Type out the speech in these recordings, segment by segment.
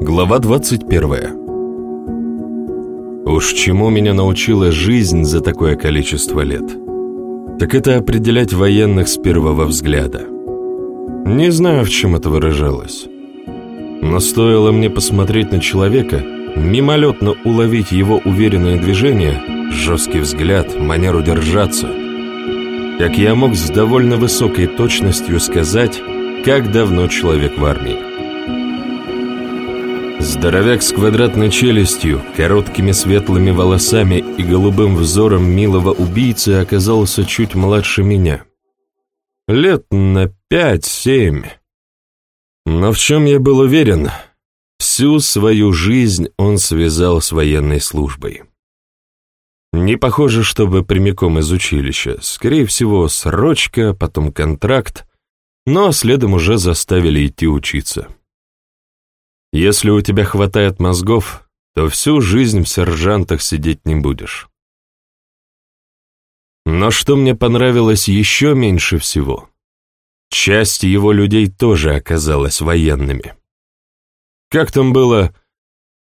Глава 21 Уж чему меня научила жизнь за такое количество лет, так это определять военных с первого взгляда. Не знаю, в чем это выражалось, но стоило мне посмотреть на человека, мимолетно уловить его уверенное движение, жесткий взгляд, манеру держаться, как я мог с довольно высокой точностью сказать, как давно человек в армии. Здоровяк с квадратной челюстью, короткими светлыми волосами и голубым взором милого убийцы оказался чуть младше меня. Лет на пять-семь. Но в чем я был уверен, всю свою жизнь он связал с военной службой. Не похоже, чтобы прямиком из училища. Скорее всего, срочка, потом контракт, но следом уже заставили идти учиться. Если у тебя хватает мозгов, то всю жизнь в сержантах сидеть не будешь. Но что мне понравилось еще меньше всего, часть его людей тоже оказалась военными. Как там было,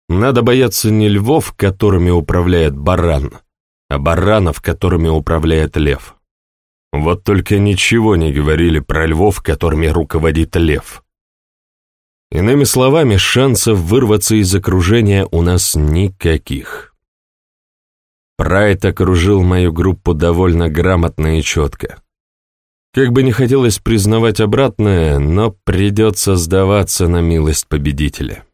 надо бояться не львов, которыми управляет баран, а баранов, которыми управляет лев. Вот только ничего не говорили про львов, которыми руководит лев. Иными словами, шансов вырваться из окружения у нас никаких. Прайд окружил мою группу довольно грамотно и четко. Как бы не хотелось признавать обратное, но придется сдаваться на милость победителя.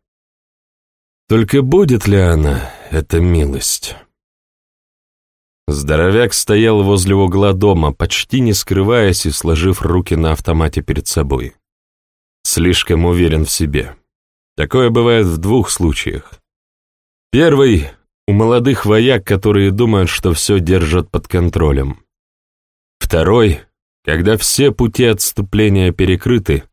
Только будет ли она, эта милость? Здоровяк стоял возле угла дома, почти не скрываясь и сложив руки на автомате перед собой слишком уверен в себе. Такое бывает в двух случаях. Первый — у молодых вояк, которые думают, что все держат под контролем. Второй — когда все пути отступления перекрыты,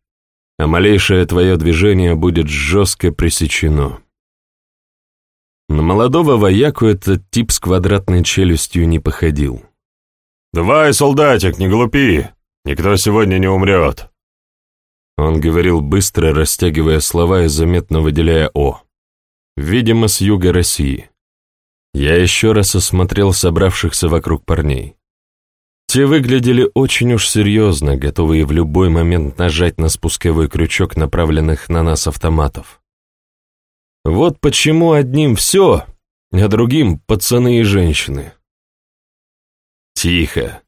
а малейшее твое движение будет жестко пресечено. На молодого вояку этот тип с квадратной челюстью не походил. «Давай, солдатик, не глупи! Никто сегодня не умрет!» Он говорил быстро, растягивая слова и заметно выделяя «о». Видимо, с юга России. Я еще раз осмотрел собравшихся вокруг парней. Те выглядели очень уж серьезно, готовые в любой момент нажать на спусковой крючок направленных на нас автоматов. Вот почему одним все, а другим пацаны и женщины. «Тихо,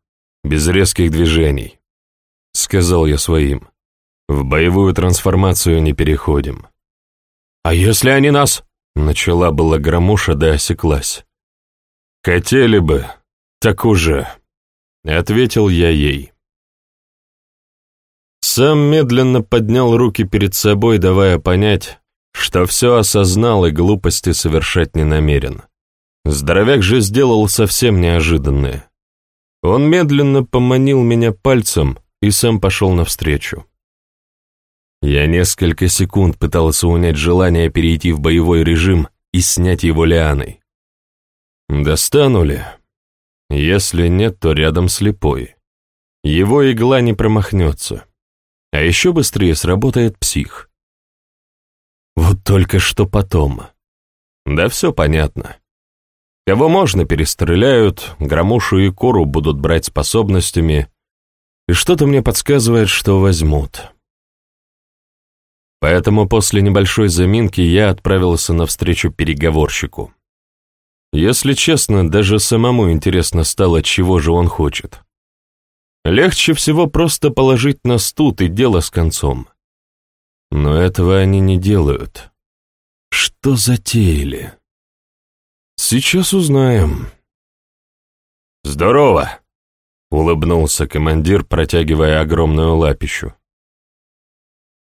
без резких движений», — сказал я своим. В боевую трансформацию не переходим. «А если они нас?» Начала была громуша, да осеклась. «Хотели бы, так уже», — ответил я ей. Сам медленно поднял руки перед собой, давая понять, что все осознал и глупости совершать не намерен. Здоровяк же сделал совсем неожиданное. Он медленно поманил меня пальцем и сам пошел навстречу. Я несколько секунд пытался унять желание перейти в боевой режим и снять его лианой. Достану ли? Если нет, то рядом слепой. Его игла не промахнется. А еще быстрее сработает псих. Вот только что потом. Да все понятно. Кого можно, перестреляют, громушу и кору будут брать способностями, и что-то мне подсказывает, что возьмут. Поэтому после небольшой заминки я отправился навстречу переговорщику. Если честно, даже самому интересно стало, чего же он хочет. Легче всего просто положить на стул и дело с концом. Но этого они не делают. Что затеяли? Сейчас узнаем. «Здорово!» — улыбнулся командир, протягивая огромную лапищу.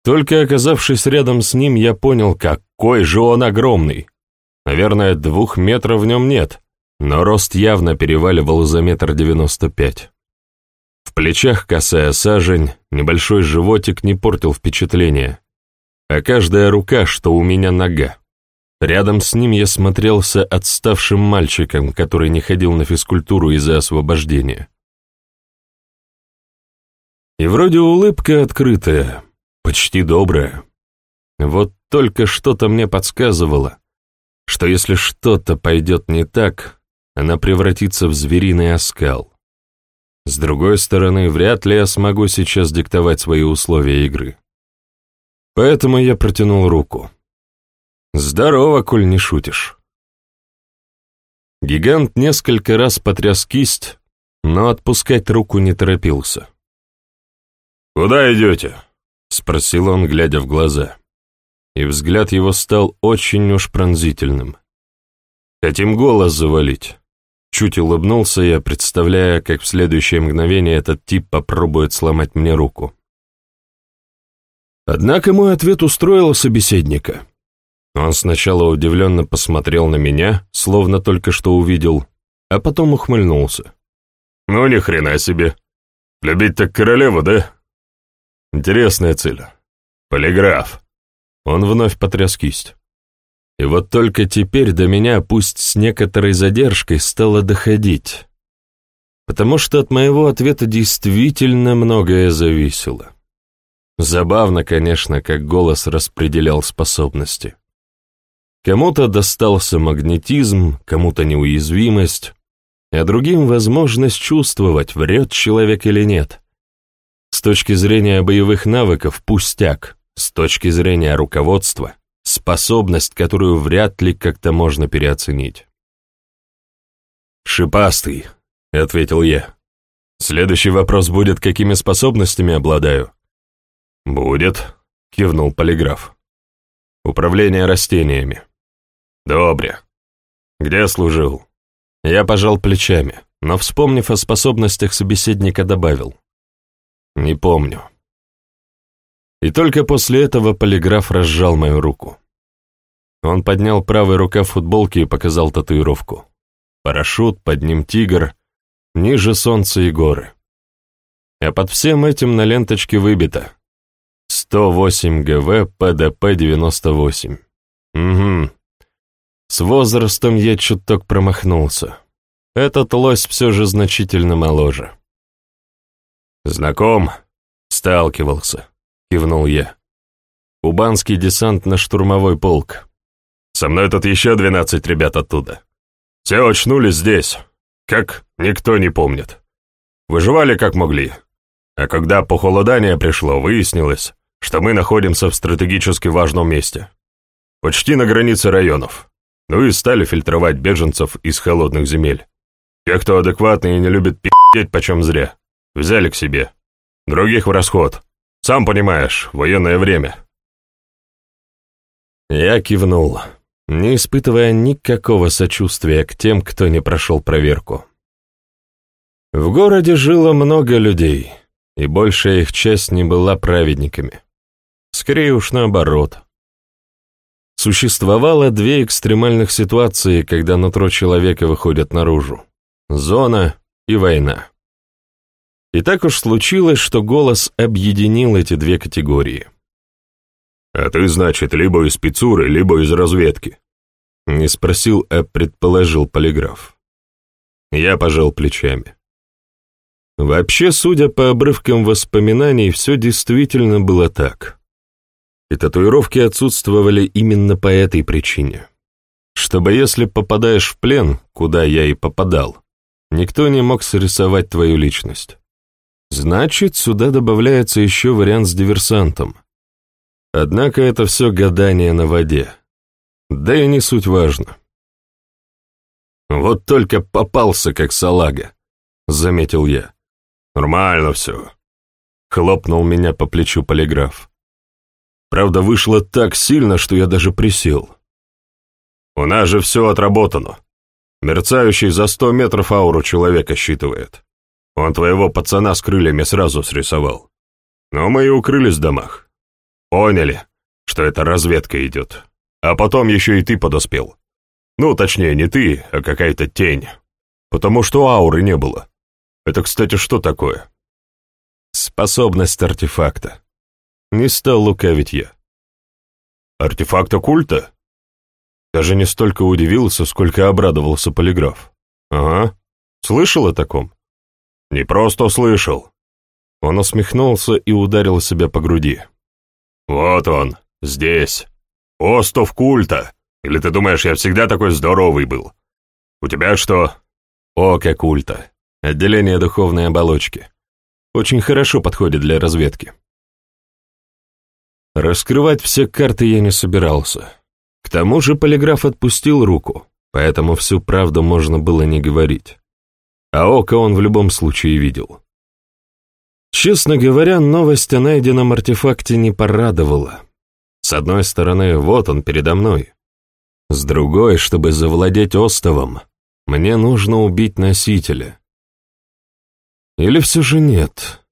Только оказавшись рядом с ним, я понял, какой же он огромный. Наверное, двух метров в нем нет, но рост явно переваливал за метр девяносто пять. В плечах косая сажень, небольшой животик не портил впечатление, а каждая рука, что у меня нога. Рядом с ним я смотрелся отставшим мальчиком, который не ходил на физкультуру из-за освобождения. И вроде улыбка открытая, почти добрая. Вот только что-то мне подсказывало, что если что-то пойдет не так, она превратится в звериный оскал. С другой стороны, вряд ли я смогу сейчас диктовать свои условия игры. Поэтому я протянул руку. «Здорово, коль не шутишь». Гигант несколько раз потряс кисть, но отпускать руку не торопился. «Куда идете?» — спросил он, глядя в глаза. И взгляд его стал очень уж пронзительным. «Хотим голос завалить». Чуть улыбнулся я, представляя, как в следующее мгновение этот тип попробует сломать мне руку. Однако мой ответ устроил собеседника. Он сначала удивленно посмотрел на меня, словно только что увидел, а потом ухмыльнулся. «Ну, ни хрена себе. Любить так королеву, да?» Интересная цель. Полиграф. Он вновь потряс кисть. И вот только теперь до меня, пусть с некоторой задержкой, стало доходить. Потому что от моего ответа действительно многое зависело. Забавно, конечно, как голос распределял способности. Кому-то достался магнетизм, кому-то неуязвимость, а другим возможность чувствовать, врет человек или нет. С точки зрения боевых навыков – пустяк, с точки зрения руководства – способность, которую вряд ли как-то можно переоценить. «Шипастый», — ответил я. «Следующий вопрос будет, какими способностями обладаю?» «Будет», — кивнул полиграф. «Управление растениями». «Добре. Где служил?» Я пожал плечами, но, вспомнив о способностях собеседника, добавил. «Не помню». И только после этого полиграф разжал мою руку. Он поднял правый рукав футболки и показал татуировку. Парашют, под ним тигр, ниже солнце и горы. А под всем этим на ленточке выбито 108 ГВ ПДП-98. Угу. С возрастом я чуток промахнулся. Этот лось все же значительно моложе. «Знаком?» «Сталкивался», — кивнул я. «Кубанский десантно-штурмовой полк. Со мной тут еще двенадцать ребят оттуда. Все очнулись здесь, как никто не помнит. Выживали как могли. А когда похолодание пришло, выяснилось, что мы находимся в стратегически важном месте. Почти на границе районов. Ну и стали фильтровать беженцев из холодных земель. Те, кто адекватный и не любит пи***ть почем зря, взяли к себе. Других в расход. Сам понимаешь, военное время. Я кивнул, не испытывая никакого сочувствия к тем, кто не прошел проверку. В городе жило много людей, и большая их часть не была праведниками. Скорее уж наоборот. Существовало две экстремальных ситуации, когда нутро человека выходит наружу. Зона и война. И так уж случилось, что голос объединил эти две категории. «А ты, значит, либо из спецуры, либо из разведки?» Не спросил, а предположил полиграф. Я пожал плечами. Вообще, судя по обрывкам воспоминаний, все действительно было так. И татуировки отсутствовали именно по этой причине. Чтобы если попадаешь в плен, куда я и попадал, никто не мог срисовать твою личность. Значит, сюда добавляется еще вариант с диверсантом. Однако это все гадание на воде. Да и не суть важно. Вот только попался, как салага, заметил я. Нормально все. Хлопнул меня по плечу полиграф. Правда, вышло так сильно, что я даже присел. У нас же все отработано. Мерцающий за сто метров ауру человека считывает. Он твоего пацана с крыльями сразу срисовал. Но мы и укрылись в домах. Поняли, что это разведка идет. А потом еще и ты подоспел. Ну, точнее, не ты, а какая-то тень. Потому что ауры не было. Это, кстати, что такое? Способность артефакта. Не стал лукавить я. Артефакт оккульта? Даже не столько удивился, сколько обрадовался полиграф. Ага, слышал о таком? Не просто слышал. Он усмехнулся и ударил себя по груди. Вот он, здесь. Остов культа. Или ты думаешь, я всегда такой здоровый был? У тебя что?» «Око культа. Отделение духовной оболочки. Очень хорошо подходит для разведки». Раскрывать все карты я не собирался. К тому же полиграф отпустил руку, поэтому всю правду можно было не говорить. А око он в любом случае видел. Честно говоря, новость о найденном артефакте не порадовала. С одной стороны, вот он передо мной. С другой, чтобы завладеть остовом, мне нужно убить носителя. Или все же нет?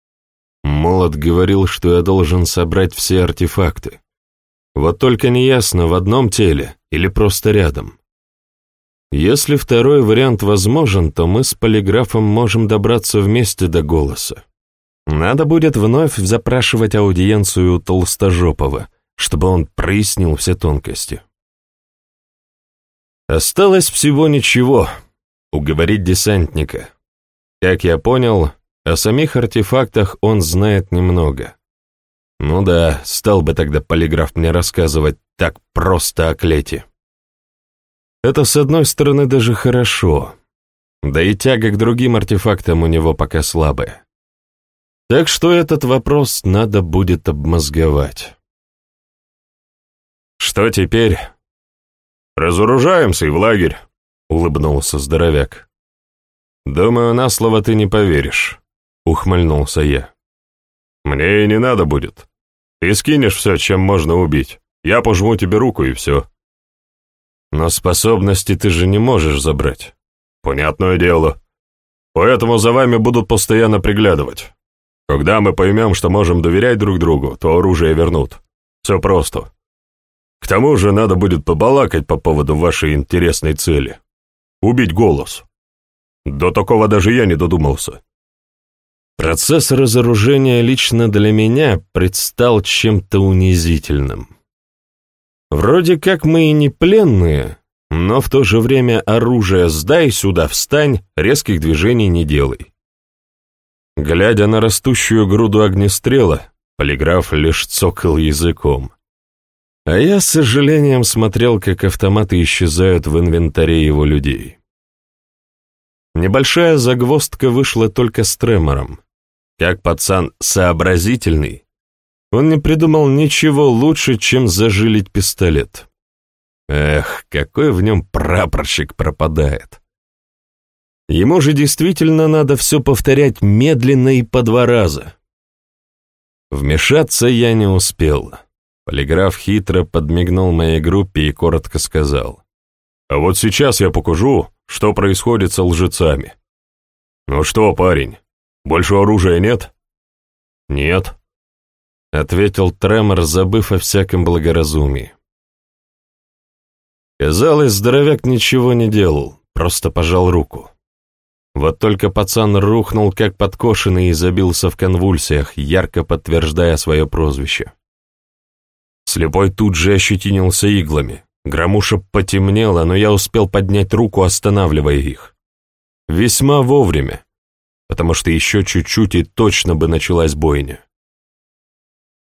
Молот говорил, что я должен собрать все артефакты. Вот только неясно, в одном теле или просто рядом. Если второй вариант возможен, то мы с полиграфом можем добраться вместе до голоса. Надо будет вновь запрашивать аудиенцию у Толстожопова, чтобы он прояснил все тонкости. Осталось всего ничего — уговорить десантника. Как я понял, о самих артефактах он знает немного. Ну да, стал бы тогда полиграф мне рассказывать так просто о клете. Это, с одной стороны, даже хорошо. Да и тяга к другим артефактам у него пока слабая. Так что этот вопрос надо будет обмозговать. «Что теперь?» «Разоружаемся и в лагерь», — улыбнулся здоровяк. «Думаю, на слово ты не поверишь», — ухмыльнулся я. «Мне и не надо будет. Ты скинешь все, чем можно убить. Я пожму тебе руку, и все». «Но способности ты же не можешь забрать». «Понятное дело. Поэтому за вами будут постоянно приглядывать. Когда мы поймем, что можем доверять друг другу, то оружие вернут. Все просто. К тому же надо будет побалакать по поводу вашей интересной цели. Убить голос. До такого даже я не додумался. Процесс разоружения лично для меня предстал чем-то унизительным. Вроде как мы и не пленные, но в то же время оружие «сдай сюда, встань», резких движений не делай. Глядя на растущую груду огнестрела, полиграф лишь цокал языком. А я с сожалением смотрел, как автоматы исчезают в инвентаре его людей. Небольшая загвоздка вышла только с тремором. Как пацан сообразительный, он не придумал ничего лучше, чем зажилить пистолет. Эх, какой в нем прапорщик пропадает. Ему же действительно надо все повторять медленно и по два раза. Вмешаться я не успел. Полиграф хитро подмигнул моей группе и коротко сказал. «А вот сейчас я покажу, что происходит со лжецами». «Ну что, парень, больше оружия нет?» «Нет», — ответил Тремор, забыв о всяком благоразумии. Казалось, здоровяк ничего не делал, просто пожал руку. Вот только пацан рухнул, как подкошенный, и забился в конвульсиях, ярко подтверждая свое прозвище. Слепой тут же ощетинился иглами. Громуша потемнело, но я успел поднять руку, останавливая их. Весьма вовремя, потому что еще чуть-чуть и точно бы началась бойня.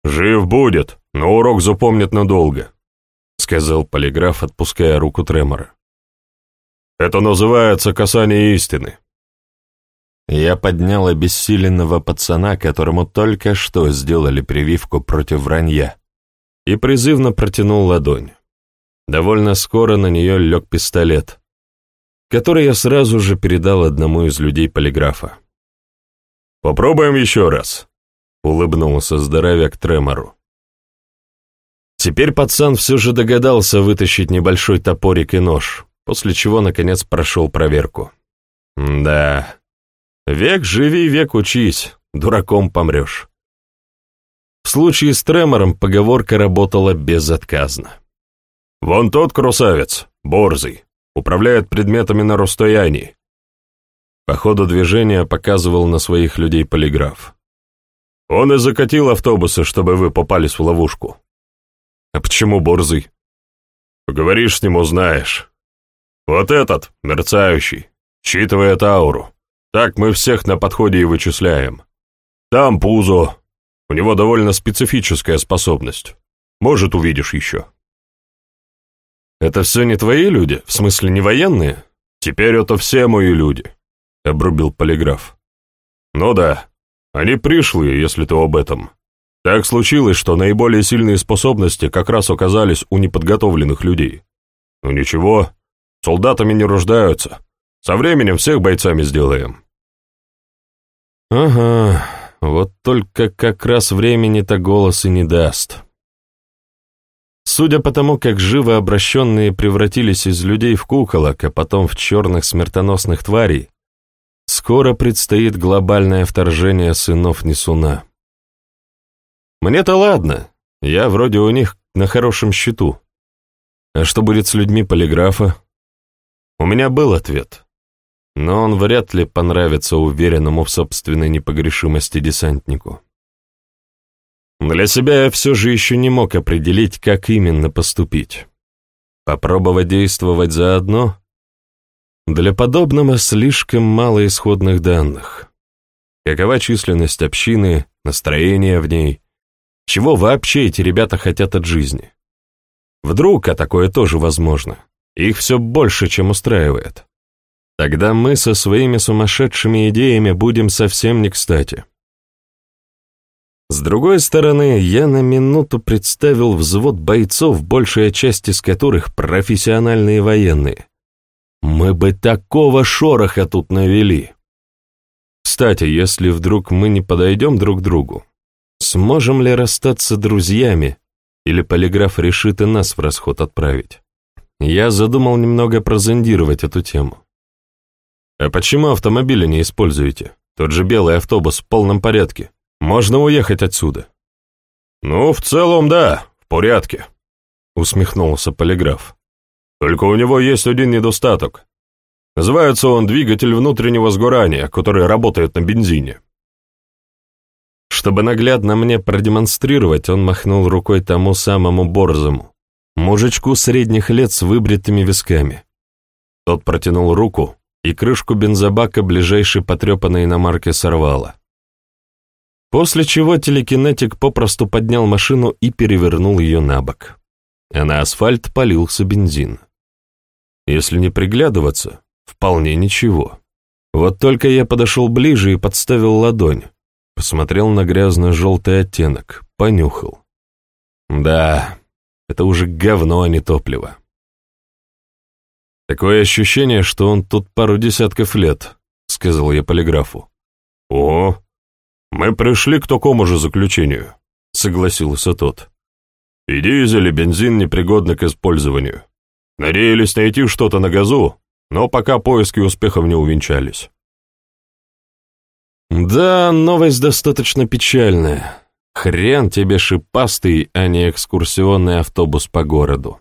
«Жив будет, но урок запомнит надолго», — сказал полиграф, отпуская руку Тремора. «Это называется касание истины». Я поднял обессиленного пацана, которому только что сделали прививку против вранья, и призывно протянул ладонь. Довольно скоро на нее лег пистолет, который я сразу же передал одному из людей полиграфа. «Попробуем еще раз», — улыбнулся здоровяк Тремору. Теперь пацан все же догадался вытащить небольшой топорик и нож, после чего, наконец, прошел проверку. Да, Век живи, век учись, дураком помрешь. В случае с тремором поговорка работала безотказно. «Вон тот красавец, борзый, управляет предметами на расстоянии». По ходу движения показывал на своих людей полиграф. «Он и закатил автобусы, чтобы вы попались в ловушку». «А почему борзый?» «Поговоришь с ним, узнаешь. Вот этот, мерцающий, считывает ауру. Так мы всех на подходе и вычисляем. Там Пузо. У него довольно специфическая способность. Может, увидишь еще». «Это все не твои люди? В смысле, не военные?» «Теперь это все мои люди», — обрубил полиграф. «Ну да, они пришлые, если ты об этом. Так случилось, что наиболее сильные способности как раз оказались у неподготовленных людей. Ну ничего, солдатами не рождаются. Со временем всех бойцами сделаем». «Ага, вот только как раз времени-то голос и не даст». Судя по тому, как живо обращенные превратились из людей в куколок, а потом в черных смертоносных тварей, скоро предстоит глобальное вторжение сынов Несуна. Мне-то ладно, я вроде у них на хорошем счету. А что будет с людьми полиграфа? У меня был ответ, но он вряд ли понравится уверенному в собственной непогрешимости десантнику. Для себя я все же еще не мог определить, как именно поступить. Попробовать действовать заодно? Для подобного слишком мало исходных данных. Какова численность общины, настроение в ней? Чего вообще эти ребята хотят от жизни? Вдруг, а такое тоже возможно, их все больше, чем устраивает. Тогда мы со своими сумасшедшими идеями будем совсем не кстати. С другой стороны, я на минуту представил взвод бойцов, большая часть из которых профессиональные военные. Мы бы такого шороха тут навели. Кстати, если вдруг мы не подойдем друг к другу, сможем ли расстаться друзьями, или полиграф решит и нас в расход отправить? Я задумал немного прозондировать эту тему. А почему автомобили не используете? Тот же белый автобус в полном порядке. Можно уехать отсюда». «Ну, в целом, да, в порядке», — усмехнулся полиграф. «Только у него есть один недостаток. Называется он двигатель внутреннего сгорания, который работает на бензине». Чтобы наглядно мне продемонстрировать, он махнул рукой тому самому борзому, мужичку средних лет с выбритыми висками. Тот протянул руку, и крышку бензобака ближайшей потрепанной иномарки сорвало. После чего телекинетик попросту поднял машину и перевернул ее на бок. А на асфальт полился бензин. Если не приглядываться, вполне ничего. Вот только я подошел ближе и подставил ладонь, посмотрел на грязно-желтый оттенок, понюхал. Да, это уже говно, а не топливо. Такое ощущение, что он тут пару десятков лет, сказал я полиграфу. О, «Мы пришли к такому же заключению», — согласился тот. «И дизель, и бензин непригодны к использованию. Надеялись найти что-то на газу, но пока поиски успехов не увенчались». «Да, новость достаточно печальная. Хрен тебе шипастый, а не экскурсионный автобус по городу».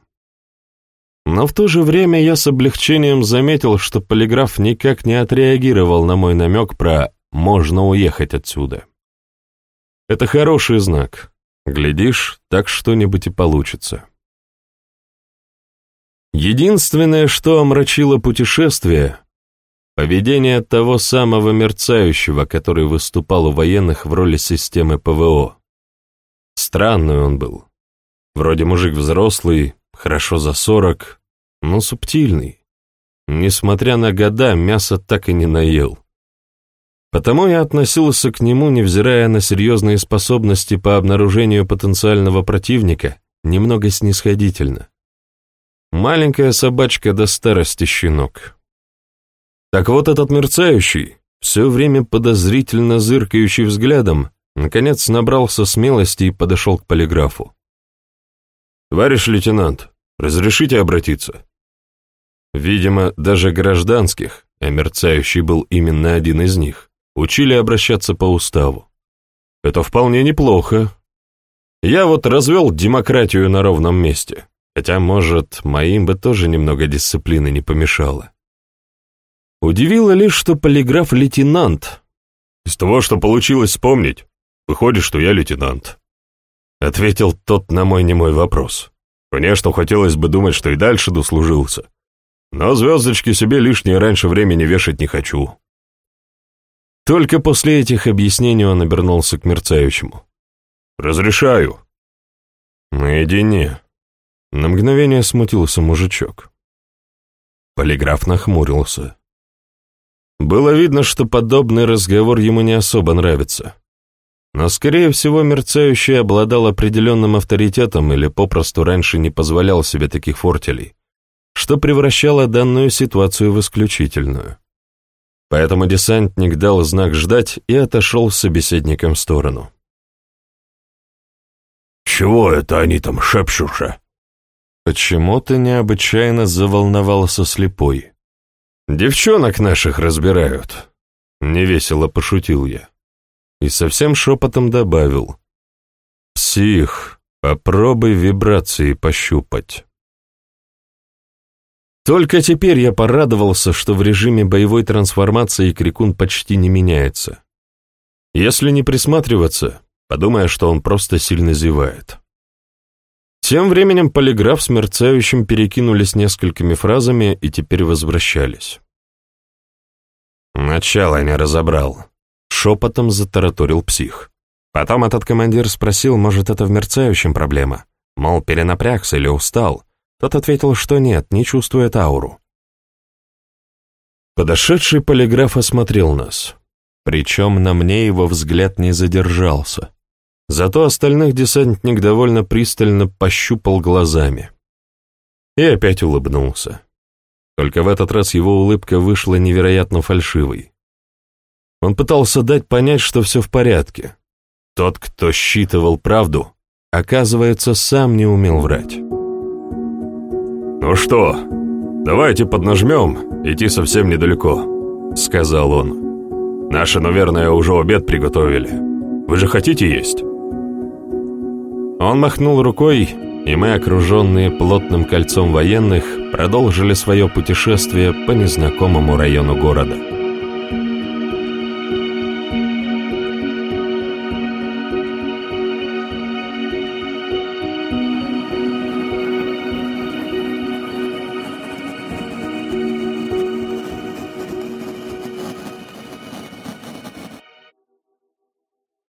Но в то же время я с облегчением заметил, что полиграф никак не отреагировал на мой намек про можно уехать отсюда. Это хороший знак. Глядишь, так что-нибудь и получится. Единственное, что омрачило путешествие, поведение того самого мерцающего, который выступал у военных в роли системы ПВО. Странный он был. Вроде мужик взрослый, хорошо за сорок, но субтильный. Несмотря на года, мясо так и не наел. Потому я относился к нему, невзирая на серьезные способности по обнаружению потенциального противника, немного снисходительно. Маленькая собачка до старости щенок. Так вот этот мерцающий, все время подозрительно зыркающий взглядом, наконец набрался смелости и подошел к полиграфу. «Товарищ лейтенант, разрешите обратиться?» Видимо, даже гражданских, а мерцающий был именно один из них, Учили обращаться по уставу. Это вполне неплохо. Я вот развел демократию на ровном месте, хотя, может, моим бы тоже немного дисциплины не помешало. Удивило лишь, что полиграф лейтенант. Из того, что получилось вспомнить, выходит, что я лейтенант. Ответил тот на мой немой вопрос. Конечно, хотелось бы думать, что и дальше дослужился. Но звездочки себе лишнее раньше времени вешать не хочу. Только после этих объяснений он обернулся к мерцающему. «Разрешаю». Наедине. На мгновение смутился мужичок. Полиграф нахмурился. Было видно, что подобный разговор ему не особо нравится. Но, скорее всего, мерцающий обладал определенным авторитетом или попросту раньше не позволял себе таких фортелей, что превращало данную ситуацию в исключительную. Поэтому десантник дал знак ждать и отошел с собеседником в сторону. «Чего это они там шепчутся?» Почему-то необычайно заволновался слепой. «Девчонок наших разбирают», — невесело пошутил я. И совсем шепотом добавил. «Псих, попробуй вибрации пощупать». Только теперь я порадовался, что в режиме боевой трансформации Крикун почти не меняется. Если не присматриваться, подумая, что он просто сильно зевает. Тем временем полиграф с мерцающим перекинулись несколькими фразами и теперь возвращались. «Начало не разобрал», — шепотом затараторил псих. Потом этот командир спросил, может, это в мерцающем проблема, мол, перенапрягся или устал. Тот ответил, что нет, не чувствует ауру. Подошедший полиграф осмотрел нас, причем на мне его взгляд не задержался. Зато остальных десантник довольно пристально пощупал глазами. И опять улыбнулся. Только в этот раз его улыбка вышла невероятно фальшивой. Он пытался дать понять, что все в порядке. Тот, кто считывал правду, оказывается, сам не умел врать. «Ну что, давайте поднажмем, идти совсем недалеко», — сказал он. «Наши, наверное, уже обед приготовили. Вы же хотите есть?» Он махнул рукой, и мы, окруженные плотным кольцом военных, продолжили свое путешествие по незнакомому району города.